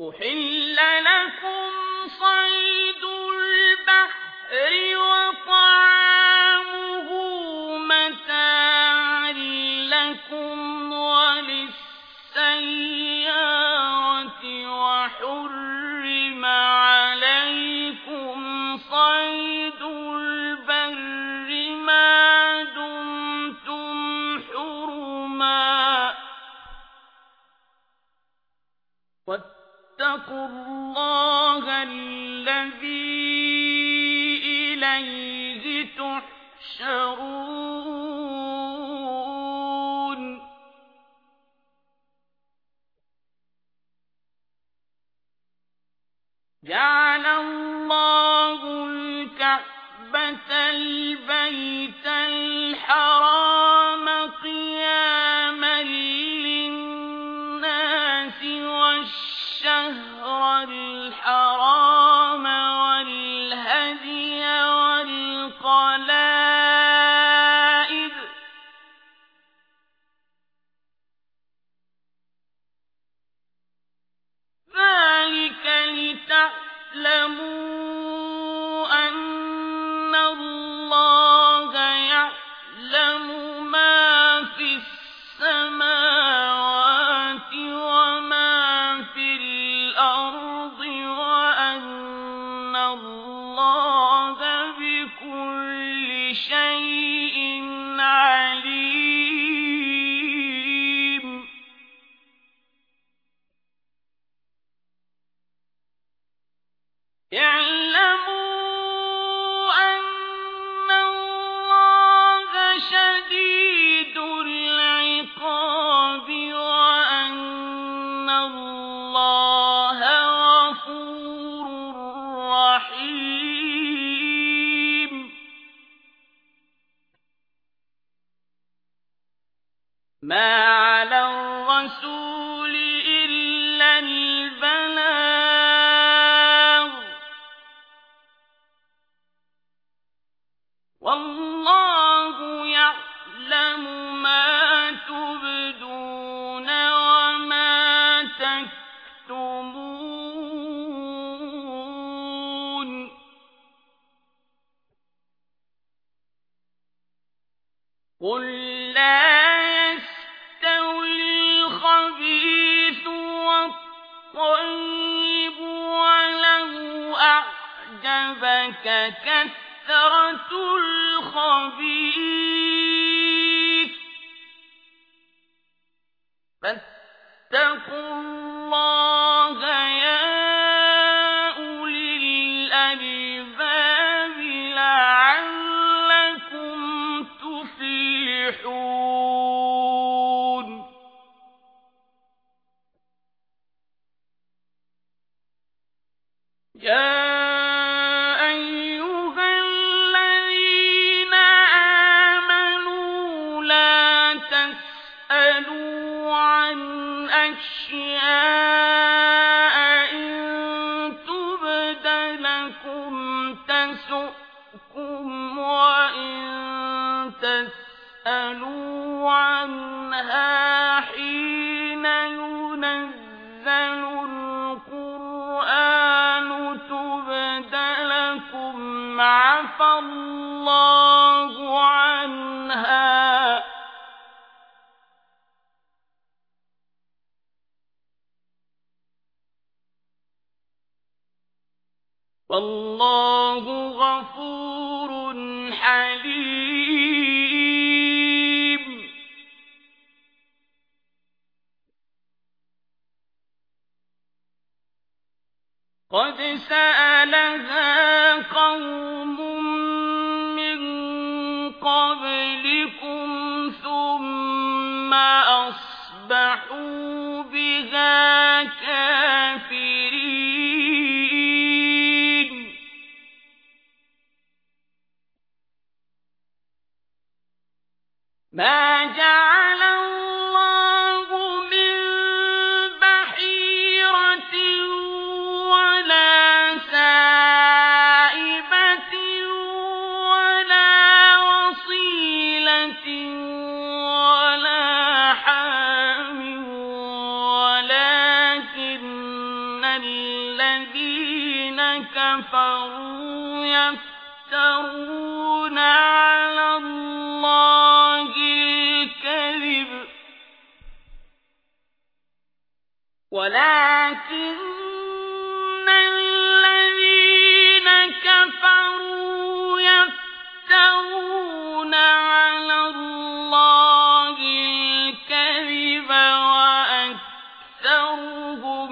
أحل لكم صيد البحر وطعامه متاعا لكم وللسيارة وحرم عليكم صيد البر ما دمتم حرما واتقوا الله الذي إليه تحشرون. جعل الله الكعبة البيت الحرام لتعلموا أن الله يعلم ما في السماوات بكل شيء ما على الرسول إلا البلاغ والله يعلم ما تبدون وما تكتمون قل لا أعجبك كثرة الخبيث؟ فاتقوا عفى الله عنها. والله غفور حليم. قد سألها قوم ما جعل الله من بحيرة ولا سائبة ولا وصيلة ولا حام الذين كفروا يفترون أكثرهم